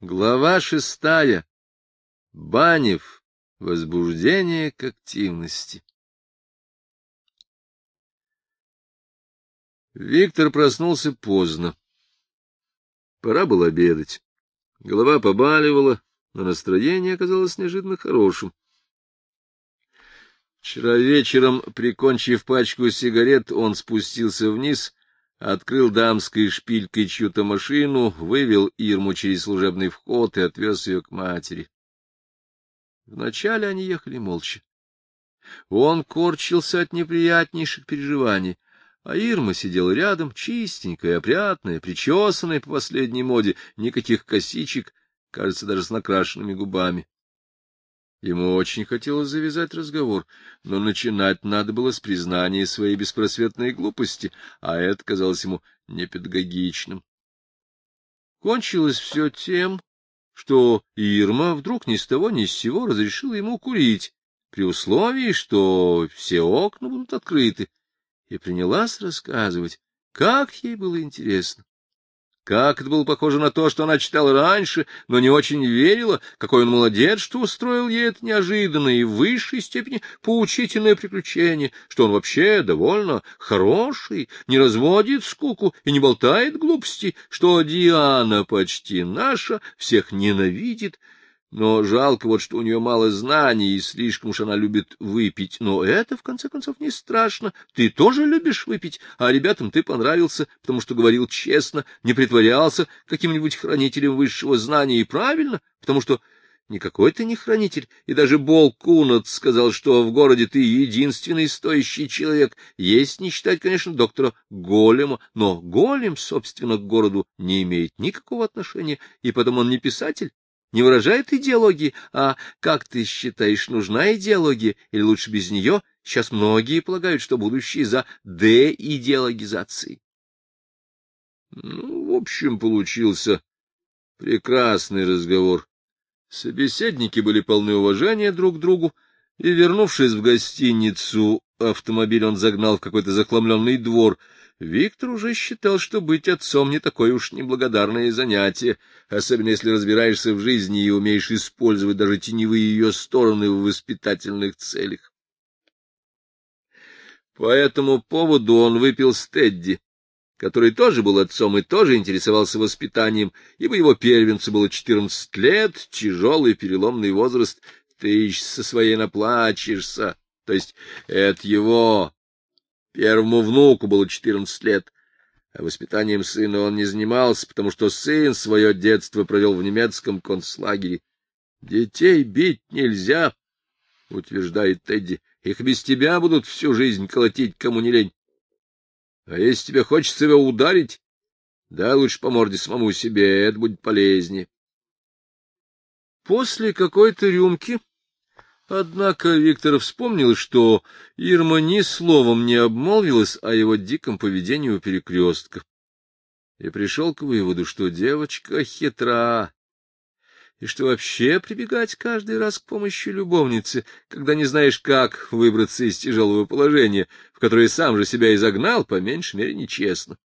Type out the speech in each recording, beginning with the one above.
Глава шестая. Банев. Возбуждение к активности. Виктор проснулся поздно. Пора было обедать. Голова побаливала, но настроение оказалось неожиданно хорошим. Вчера вечером, прикончив пачку сигарет, он спустился вниз открыл дамской шпилькой чью-то машину, вывел Ирму через служебный вход и отвез ее к матери. Вначале они ехали молча. Он корчился от неприятнейших переживаний, а Ирма сидела рядом, чистенькая, опрятная, причесанная по последней моде, никаких косичек, кажется, даже с накрашенными губами. Ему очень хотелось завязать разговор, но начинать надо было с признания своей беспросветной глупости, а это казалось ему непедагогичным. Кончилось все тем, что Ирма вдруг ни с того ни с сего разрешила ему курить, при условии, что все окна будут открыты, и принялась рассказывать, как ей было интересно. Как это было похоже на то, что она читала раньше, но не очень верила, какой он молодец, что устроил ей это неожиданное и в высшей степени поучительное приключение, что он вообще довольно хороший, не разводит скуку и не болтает глупости, что Диана почти наша, всех ненавидит, но жалко вот, что у нее мало знаний, и слишком уж она любит выпить. Но это, в конце концов, не страшно. Ты тоже любишь выпить, а ребятам ты понравился, потому что говорил честно, не притворялся каким-нибудь хранителем высшего знания, и правильно, потому что никакой ты не хранитель, и даже Бол Кунат сказал, что в городе ты единственный стоящий человек, есть не считать, конечно, доктора Голема, но Голем, собственно, к городу не имеет никакого отношения, и потом он не писатель, не выражает идеологии, а как ты считаешь, нужна идеология, или лучше без нее? Сейчас многие полагают, что будущее за деидеологизацией. Ну, в общем, получился прекрасный разговор. Собеседники были полны уважения друг к другу, и, вернувшись в гостиницу, автомобиль он загнал в какой-то захламленный двор — Виктор уже считал, что быть отцом не такое уж неблагодарное занятие, особенно если разбираешься в жизни и умеешь использовать даже теневые ее стороны в воспитательных целях. По этому поводу он выпил с Тедди, который тоже был отцом и тоже интересовался воспитанием, ибо его первенцу было четырнадцать лет, тяжелый переломный возраст, ты со своей наплачешься, то есть это его Первому внуку было четырнадцать лет, а воспитанием сына он не занимался, потому что сын свое детство провел в немецком концлагере. — Детей бить нельзя, — утверждает Тедди. — Их без тебя будут всю жизнь колотить, кому не лень. А если тебе хочется его ударить, да лучше по морде самому себе, это будет полезнее. После какой-то рюмки Однако Виктор вспомнил, что Ирма ни словом не обмолвилась о его диком поведении у перекрестка, и пришел к выводу, что девочка хитра, и что вообще прибегать каждый раз к помощи любовницы, когда не знаешь, как выбраться из тяжелого положения, в которое сам же себя изогнал, по меньшей мере, нечестно.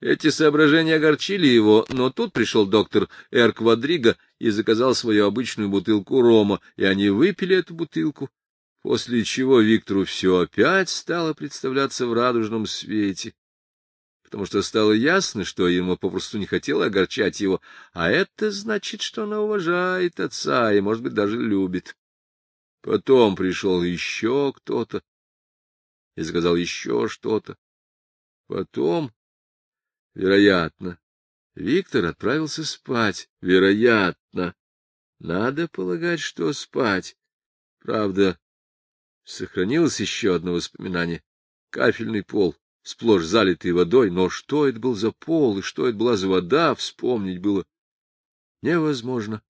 Эти соображения огорчили его, но тут пришел доктор Эр Квадриго и заказал свою обычную бутылку рома, и они выпили эту бутылку, после чего Виктору все опять стало представляться в радужном свете, потому что стало ясно, что ему попросту не хотела огорчать его, а это значит, что она уважает отца и, может быть, даже любит. Потом пришел еще кто-то и заказал еще что-то. Потом Вероятно. Виктор отправился спать. Вероятно. Надо полагать, что спать. Правда, сохранилось еще одно воспоминание. Кафельный пол, сплошь залитый водой, но что это был за пол и что это была за вода, вспомнить было невозможно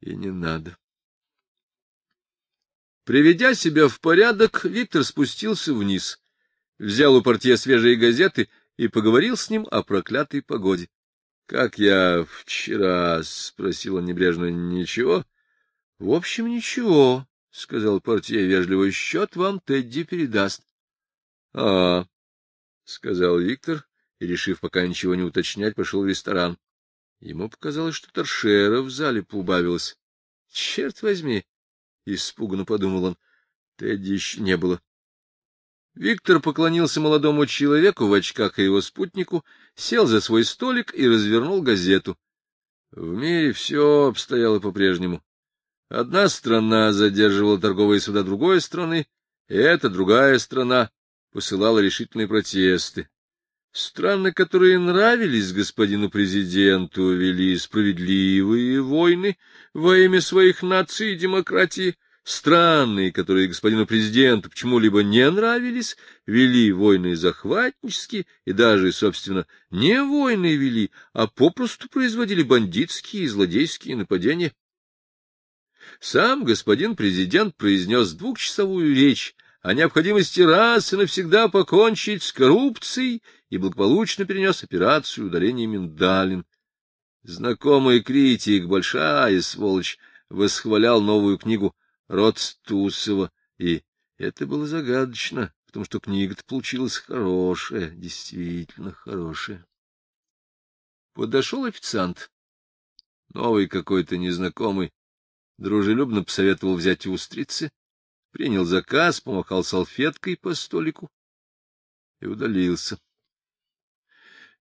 и не надо. Приведя себя в порядок, Виктор спустился вниз, взял у портье свежие газеты — и поговорил с ним о проклятой погоде. — Как я вчера? — спросил он небрежно. — Ничего? — В общем, ничего, — сказал портье вежливо. — Счет вам Тедди передаст. — А, — сказал Виктор, и, решив пока ничего не уточнять, пошел в ресторан. Ему показалось, что торшера в зале поубавилось. — Черт возьми! — испуганно подумал он. Тедди еще не было. Виктор поклонился молодому человеку в очках и его спутнику, сел за свой столик и развернул газету. В мире все обстояло по-прежнему. Одна страна задерживала торговые суда другой страны, и эта другая страна посылала решительные протесты. Страны, которые нравились господину президенту, вели справедливые войны во имя своих наций и демократии. Страны, которые господину президенту почему-либо не нравились, вели войны захватнические и даже, собственно, не войны вели, а попросту производили бандитские и злодейские нападения. Сам господин президент произнес двухчасовую речь о необходимости раз и навсегда покончить с коррупцией и благополучно перенес операцию удаления миндалин. Знакомый критик, большая сволочь, восхвалял новую книгу Ротстусова, и это было загадочно, потому что книга-то получилась хорошая, действительно хорошая. Подошел официант, новый какой-то незнакомый, дружелюбно посоветовал взять устрицы, принял заказ, помахал салфеткой по столику и удалился.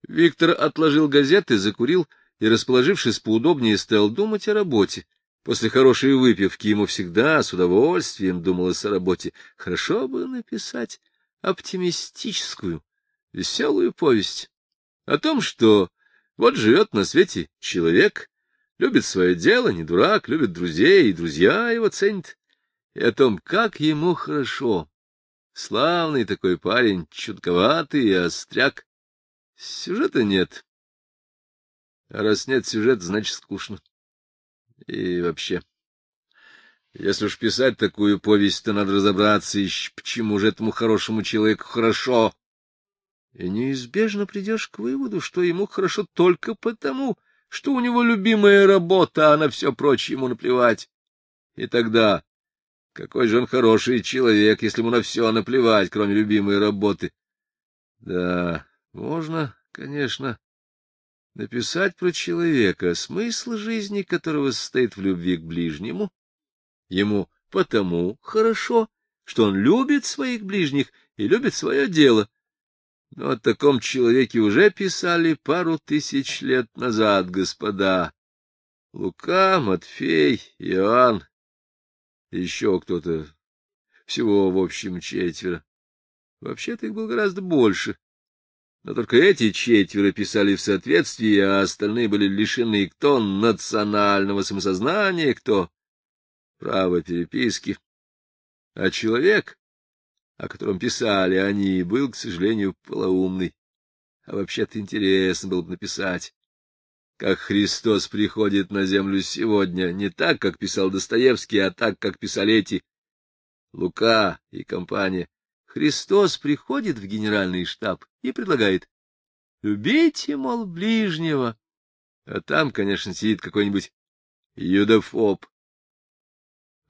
Виктор отложил газеты, закурил и, расположившись поудобнее, стал думать о работе. После хорошей выпивки ему всегда с удовольствием думалось о работе. Хорошо бы написать оптимистическую, веселую повесть о том, что вот живет на свете человек, любит свое дело, не дурак, любит друзей, и друзья его ценят, и о том, как ему хорошо. Славный такой парень, чутковатый и остряк, Сюжета нет. А раз нет сюжета, значит скучно. И вообще, если уж писать такую повесть, то надо разобраться, почему же этому хорошему человеку хорошо. И неизбежно придешь к выводу, что ему хорошо только потому, что у него любимая работа, а на все прочее ему наплевать. И тогда какой же он хороший человек, если ему на все наплевать, кроме любимой работы. Да, можно, конечно, написать про человека, смысл жизни которого состоит в любви к ближнему. Ему потому хорошо, что он любит своих ближних и любит свое дело. Но о таком человеке уже писали пару тысяч лет назад, господа. Лука, Матфей, Иоанн, еще кто-то, всего, в общем, четверо. Вообще-то их было гораздо больше. Но только эти четверо писали в соответствии, а остальные были лишены кто национального самосознания, кто права переписки. А человек, о котором писали они, был, к сожалению, полоумный. А вообще-то интересно было бы написать, как Христос приходит на землю сегодня, не так, как писал Достоевский, а так, как писали эти Лука и компания. Христос приходит в генеральный штаб и предлагает «Любите, мол, ближнего». А там, конечно, сидит какой-нибудь юдофоб.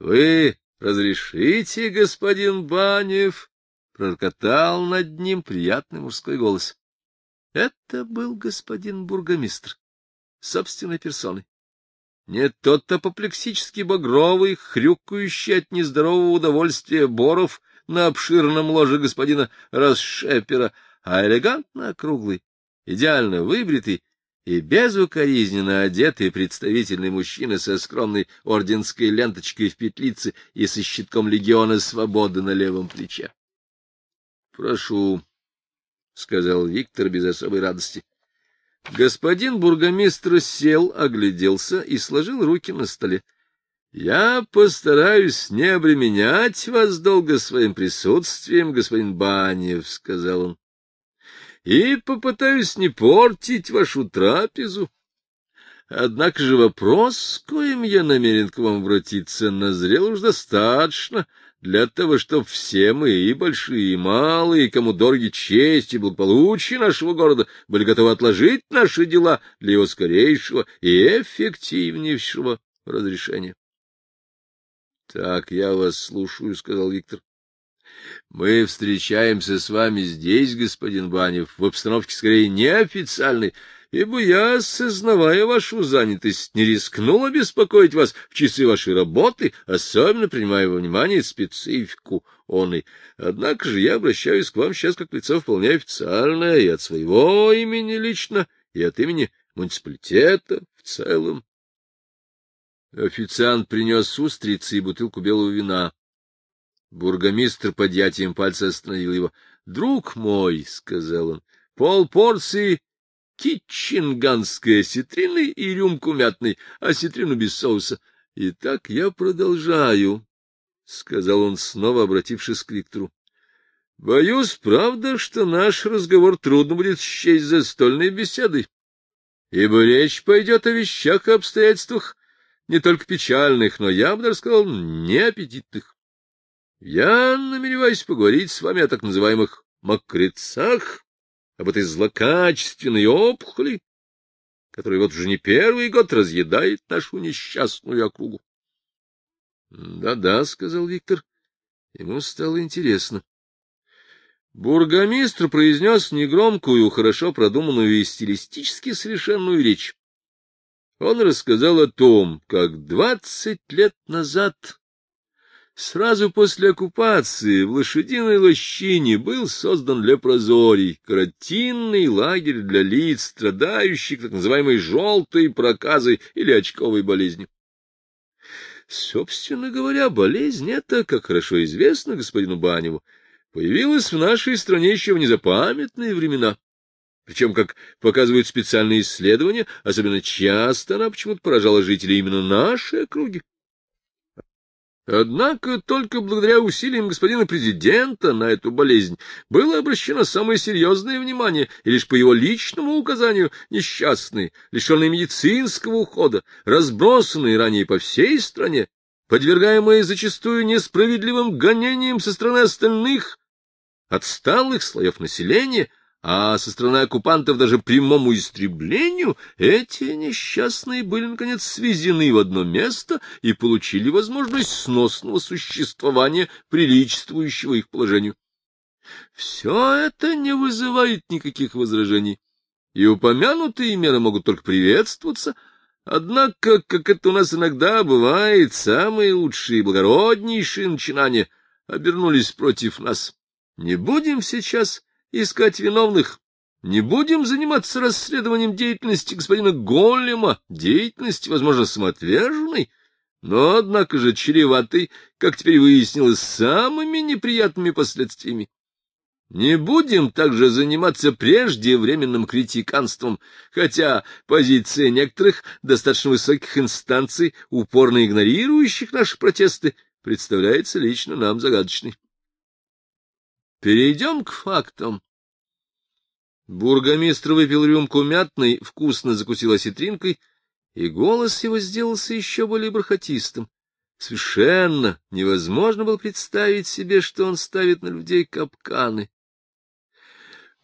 «Вы разрешите, господин Банев?» — прокатал над ним приятный мужской голос. Это был господин бургомистр, собственной персоной. Не тот апоплексический багровый, хрюкающий от нездорового удовольствия Боров — на обширном ложе господина Расшепера, а элегантно округлый, идеально выбритый и безукоризненно одетый представительный мужчина со скромной орденской ленточкой в петлице и со щитком легиона свободы на левом плече. — Прошу, — сказал Виктор без особой радости. Господин бургомистр сел, огляделся и сложил руки на столе. — Я постараюсь не обременять вас долго своим присутствием, господин Банев, — сказал он, — и попытаюсь не портить вашу трапезу. Однако же вопрос, с коим я намерен к вам обратиться, назрел уж достаточно для того, чтобы все мы, и большие, и малые, кому дороги честь и благополучие нашего города, были готовы отложить наши дела для его скорейшего и эффективнейшего разрешения. — Так, я вас слушаю, — сказал Виктор. — Мы встречаемся с вами здесь, господин Банев, в обстановке скорее неофициальной. ибо я, осознавая вашу занятость, не рискнула беспокоить вас в часы вашей работы, особенно принимая во внимание специфику он и. Однако же я обращаюсь к вам сейчас как лицо вполне официальное и от своего имени лично, и от имени муниципалитета в целом. Официант принес устрицы и бутылку белого вина. Бургомистр подъятием пальца остановил его. — Друг мой, — сказал он, — полпорции китченганской осетрины и рюмку мятной, осетрину без соуса. Итак, я продолжаю, — сказал он, снова обратившись к Виктору. — Боюсь, правда, что наш разговор трудно будет счесть застольной беседой, ибо речь пойдет о вещах и обстоятельствах не только печальных, но, я бы даже сказал, неаппетитных. Я намереваюсь поговорить с вами о так называемых мокрецах, об этой злокачественной опухоли, которая вот уже не первый год разъедает нашу несчастную округу. «Да — сказал Виктор. Ему стало интересно. Бургомистр произнес негромкую, хорошо продуманную и стилистически совершенную речь. Он рассказал о том, как двадцать лет назад Сразу после оккупации в лошадиной лощине был создан лепрозорий, карантинный лагерь для лиц, страдающих так называемой желтой проказой или очковой болезнью. Собственно говоря, болезнь эта, как хорошо известно господину Баневу, появилась в нашей стране еще в незапамятные времена. Причем, как показывают специальные исследования, особенно часто она почему-то поражала жителей именно нашей округи. Однако только благодаря усилиям господина президента на эту болезнь было обращено самое серьезное внимание, и лишь по его личному указанию несчастные, лишенные медицинского ухода, разбросанные ранее по всей стране, подвергаемые зачастую несправедливым гонениям со стороны остальных отсталых слоев населения — а со стороны оккупантов даже прямому истреблению, эти несчастные были, наконец, свезены в одно место и получили возможность сносного существования, приличествующего их положению. Все это не вызывает никаких возражений, и упомянутые меры могут только приветствоваться, однако, как это у нас иногда бывает, самые лучшие и благороднейшие начинания обернулись против нас. Не будем сейчас искать виновных. Не будем заниматься расследованием деятельности господина Голлема, деятельности, возможно, самоотверженной, но, однако же, чреватой, как теперь выяснилось, самыми неприятными последствиями. Не будем также заниматься преждевременным критиканством, хотя позиция некоторых достаточно высоких инстанций, упорно игнорирующих наши протесты, представляется лично нам загадочной. Перейдем к фактам. Бургомистр выпил рюмку мятной, вкусно закусил осетринкой, и голос его сделался еще более бархатистым. Совершенно невозможно было представить себе, что он ставит на людей капканы.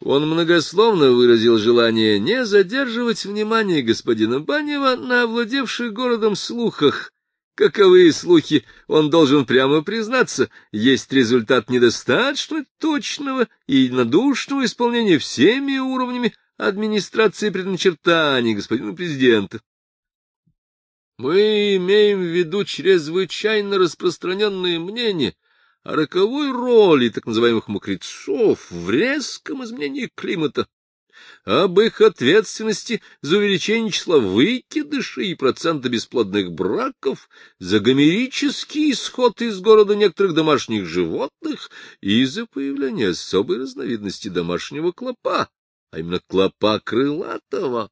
Он многословно выразил желание не задерживать внимание господина Банева на овладевших городом слухах Каковые слухи, он должен прямо признаться, есть результат недостаточно точного и единодушного исполнения всеми уровнями администрации предначертаний господина президента. Мы имеем в виду чрезвычайно распространенное мнение о роковой роли так называемых мокрецов в резком изменении климата об их ответственности за увеличение числа выкидышей и процента бесплодных браков, за гомерический исход из города некоторых домашних животных и за появление особой разновидности домашнего клопа, а именно клопа крылатого.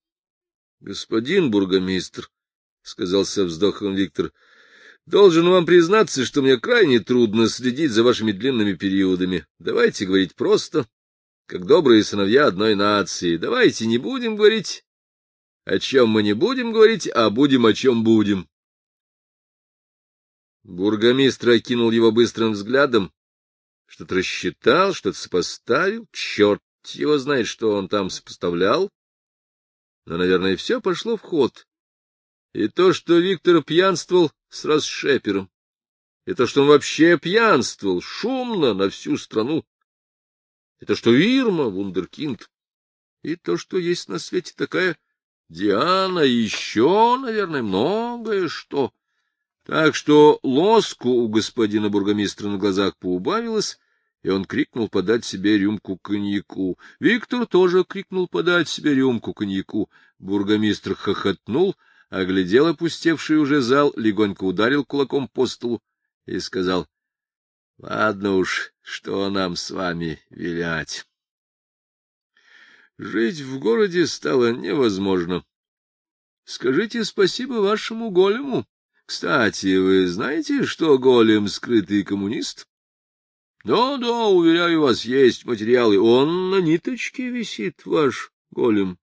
— Господин бургомистр, — сказал со вздохом Виктор, — должен вам признаться, что мне крайне трудно следить за вашими длинными периодами. Давайте говорить просто как добрые сыновья одной нации. Давайте не будем говорить, о чем мы не будем говорить, а будем, о чем будем. Бургомистр окинул его быстрым взглядом, что-то рассчитал, что-то сопоставил. Черт его знает, что он там сопоставлял. Но, наверное, все пошло в ход. И то, что Виктор пьянствовал с расшепером, и то, что он вообще пьянствовал шумно на всю страну, это что Ирма, вундеркинд. и то, что есть на свете такая Диана, еще, наверное, многое что. Так что лоску у господина бургомистра на глазах поубавилось, и он крикнул подать себе рюмку коньяку. Виктор тоже крикнул подать себе рюмку коньяку. Бургомистр хохотнул, оглядел опустевший уже зал, легонько ударил кулаком по столу и сказал, — Ладно уж, что нам с вами вилять. Жить в городе стало невозможно. Скажите спасибо вашему голему. Кстати, вы знаете, что голем — скрытый коммунист? Да, да, уверяю вас, есть материалы. Он на ниточке висит, ваш голем.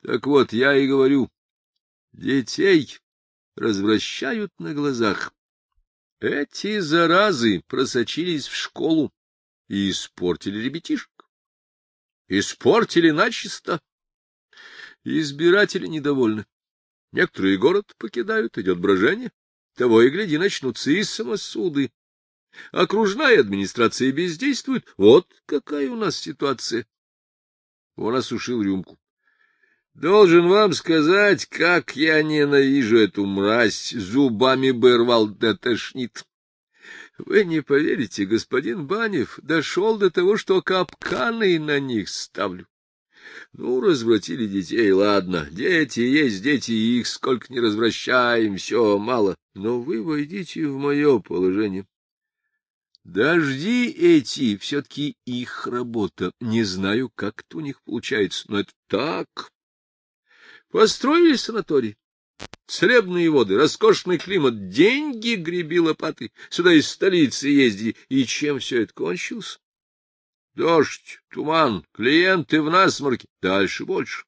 Так вот, я и говорю, детей развращают на глазах. Эти заразы просочились в школу и испортили ребятишек. Испортили начисто. Избиратели недовольны. Некоторые город покидают, идет брожение. Того и гляди, начнутся и самосуды, Окружная администрация бездействует. Вот какая у нас ситуация. Он осушил рюмку. Должен вам сказать, как я ненавижу эту мразь, зубами бы рвал да тошнит. Вы не поверите, господин Банев дошел до того, что капканы на них ставлю. Ну, развратили детей, ладно, дети есть дети, их сколько не развращаем, все мало. Но вы войдите в мое положение. Дожди эти все-таки их работа. Не знаю, как это у них получается, но это так. Построили санаторий. Целебные воды, роскошный климат, деньги греби лопаты. Сюда из столицы ездили. И чем все это кончилось? Дождь, туман, клиенты в насморке. Дальше больше.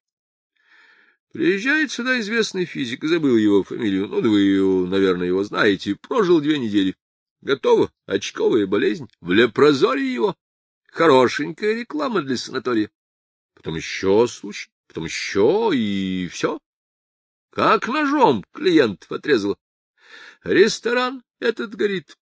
Приезжает сюда известный физик, забыл его фамилию, ну, да вы, наверное, его знаете, прожил две недели. Готово. Очковая болезнь. В лепрозоре его. Хорошенькая реклама для санатория. Потом еще случай, потом еще и все. Как ножом клиент отрезал. Ресторан этот горит.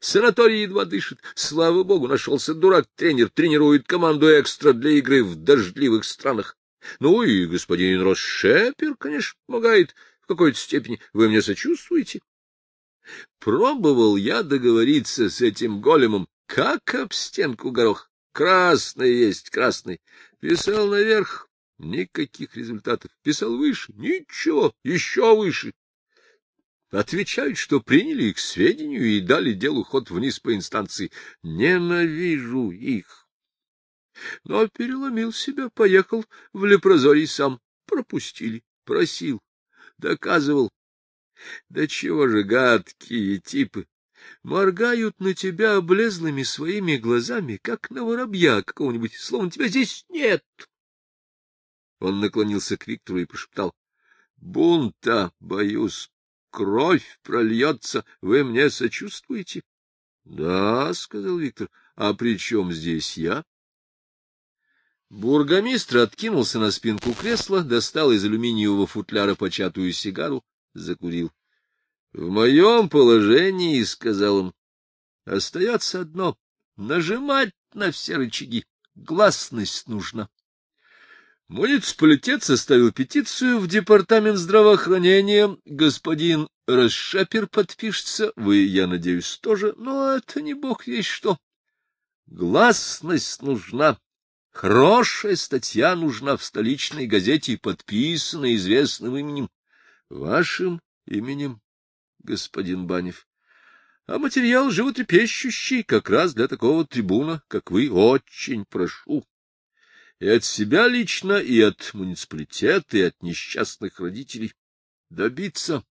Санаторий едва дышит. Слава богу, нашелся дурак-тренер, тренирует команду экстра для игры в дождливых странах. Ну и господин Росшепер, конечно, помогает в какой-то степени. Вы мне сочувствуете? Пробовал я договориться с этим големом, как об стенку горох. Красный есть, красный. Писал наверх, никаких результатов. Писал выше, ничего, еще выше. Отвечают, что приняли их к сведению и дали делу ход вниз по инстанции. Ненавижу их. Но переломил себя, поехал в лепрозорий сам. Пропустили, просил, доказывал, да чего же гадкие типы! Моргают на тебя облезлыми своими глазами, как на воробья какого-нибудь, словно тебя здесь нет. Он наклонился к Виктору и прошептал. — Бунта, боюсь, кровь прольется, вы мне сочувствуете? — Да, — сказал Виктор, — а при чем здесь я? Бургомистр откинулся на спинку кресла, достал из алюминиевого футляра початую сигару, закурил. — В моем положении, — сказал он, — остается одно — нажимать на все рычаги. Гласность нужна. Муниципалитет составил петицию в департамент здравоохранения. Господин Расшапер подпишется, вы, я надеюсь, тоже, но это не бог есть что. Гласность нужна. Хорошая статья нужна в столичной газете, подписанная известным именем. Вашим именем, господин Банев. А материал животрепещущий как раз для такого трибуна, как вы, очень прошу. И от себя лично, и от муниципалитета, и от несчастных родителей добиться,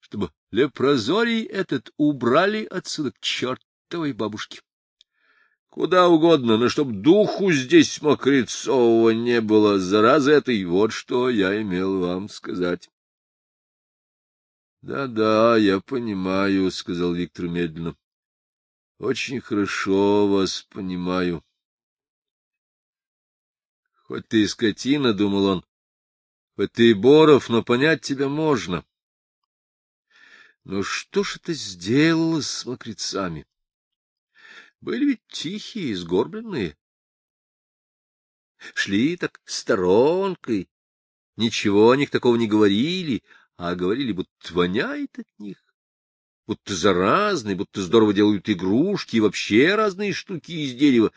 чтобы лепрозорий этот убрали отсюда к чертовой бабушке. Куда угодно, но чтоб духу здесь мокрецового не было, заразы этой, вот что я имел вам сказать. Да, — Да-да, я понимаю, — сказал Виктор медленно. — Очень хорошо вас понимаю. Хоть ты и скотина, — думал он, — хоть ты и Боров, но понять тебя можно. Но что ж это сделало с мокрецами? Были ведь тихие, сгорбленные. Шли так сторонкой, ничего о них такого не говорили, а говорили, будто воняет от них, будто заразные, будто здорово делают игрушки и вообще разные штуки из дерева.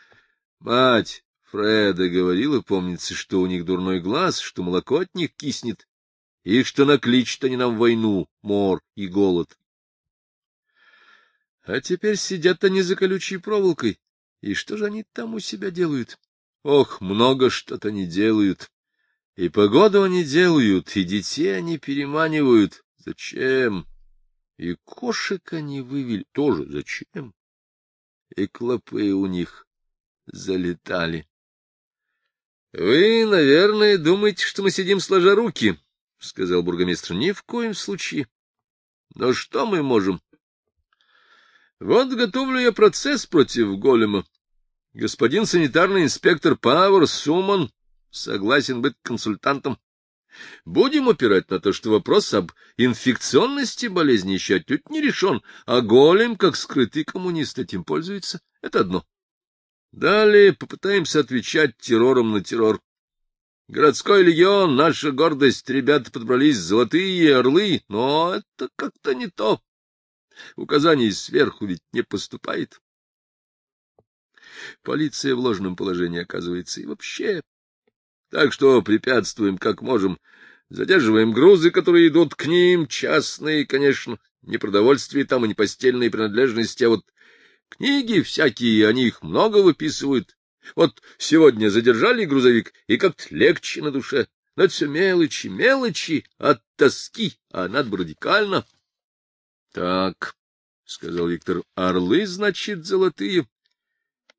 Мать Фреда говорила, помнится, что у них дурной глаз, что молоко от них киснет, и что накличут они нам войну, мор и голод. А теперь сидят они за колючей проволокой, и что же они там у себя делают? Ох, много что-то они делают. И погоду они делают, и детей они переманивают. Зачем? И кошек они вывели тоже. Зачем? И клопы у них залетали. — Вы, наверное, думаете, что мы сидим сложа руки, — сказал бургомистр. — Ни в коем случае. Но что мы можем? Вот готовлю я процесс против голема. Господин санитарный инспектор Павер Суман согласен быть консультантом. Будем опирать на то, что вопрос об инфекционности болезни еще отнюдь не решен, а голем, как скрытый коммунист, этим пользуется. Это одно. Далее попытаемся отвечать террором на террор. Городской легион, наша гордость, ребята подобрались золотые орлы, но это как-то не то. Указаний сверху ведь не поступает. Полиция в ложном положении оказывается и вообще так что препятствуем как можем. Задерживаем грузы, которые идут к ним, частные, конечно, не продовольствие там и не постельные принадлежности, а вот книги всякие, они их много выписывают. Вот сегодня задержали грузовик, и как-то легче на душе. Но это все мелочи, мелочи от тоски, а надо бы радикально. — Так, — сказал Виктор, — орлы, значит, золотые.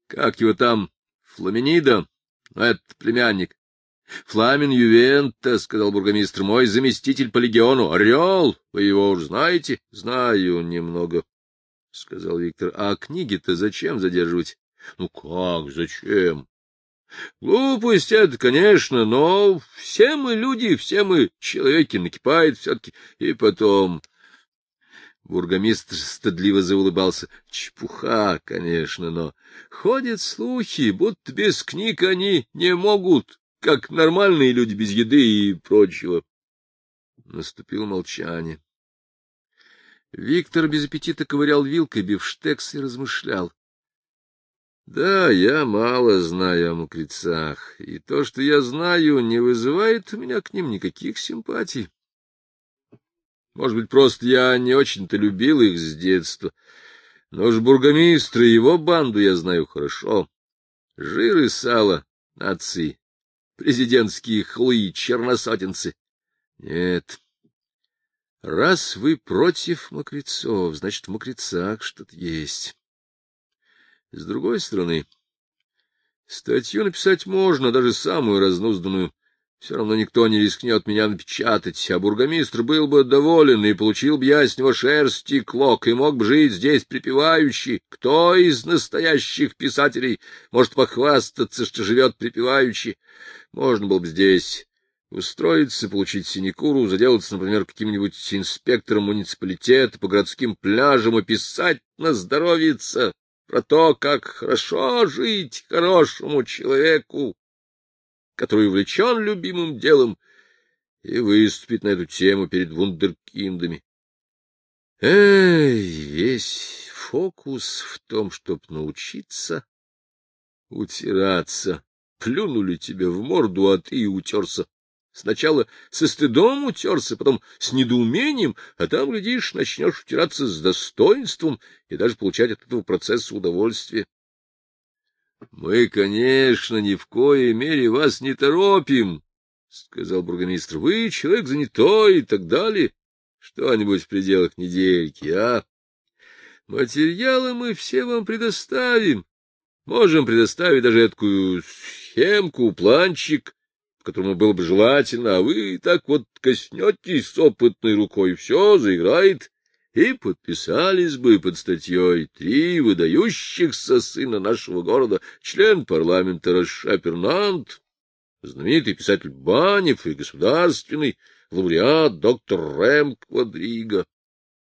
Как его там? Фламинида? Ну, это племянник. — Фламин Ювента, — сказал бургомистр, — мой заместитель по легиону. Орел, вы его уж знаете? — Знаю немного, — сказал Виктор. — А книги-то зачем задерживать? — Ну как, зачем? — Глупость это, конечно, но все мы люди, все мы человеки, накипает все-таки. И потом... Бургомистр стыдливо заулыбался. Чепуха, конечно, но ходят слухи, будто без книг они не могут как нормальные люди без еды и прочего. Наступило молчание. Виктор без аппетита ковырял вилкой бифштекс и размышлял. Да, я мало знаю о мокрецах, и то, что я знаю, не вызывает у меня к ним никаких симпатий. Может быть, просто я не очень-то любил их с детства, но уж бургомистра и его банду я знаю хорошо. Жир и сало нации президентские хлы, черносотенцы. Нет. Раз вы против мокрецов, значит, в мокрецах что-то есть. С другой стороны, статью написать можно, даже самую разнузданную. Все равно никто не рискнет меня напечатать, а бургомистр был бы доволен и получил бы я с него шерсть и клок, и мог бы жить здесь припеваючи. Кто из настоящих писателей может похвастаться, что живет припеваючи? Можно было бы здесь устроиться, получить синекуру, заделаться, например, каким-нибудь инспектором муниципалитета по городским пляжам и писать на здоровьице про то, как хорошо жить хорошему человеку, который увлечен любимым делом, и выступить на эту тему перед вундеркиндами. Эй, весь фокус в том, чтоб научиться утираться. Плюнули тебе в морду, а ты и утерся. Сначала со стыдом утерся, потом с недоумением, а там, глядишь, начнешь утираться с достоинством и даже получать от этого процесса удовольствие. — Мы, конечно, ни в коей мере вас не торопим, — сказал бургомистр. — Вы человек занятой и так далее. Что-нибудь в пределах недельки, а? Материалы мы все вам предоставим. Можем предоставить даже такую схемку, планчик, которому было бы желательно, а вы так вот коснетесь опытной рукой, все заиграет и подписались бы под статьей три выдающихся сына нашего города, член парламента Рашапернант, знаменитый писатель Банев и государственный лауреат доктор Рэм Квадриго.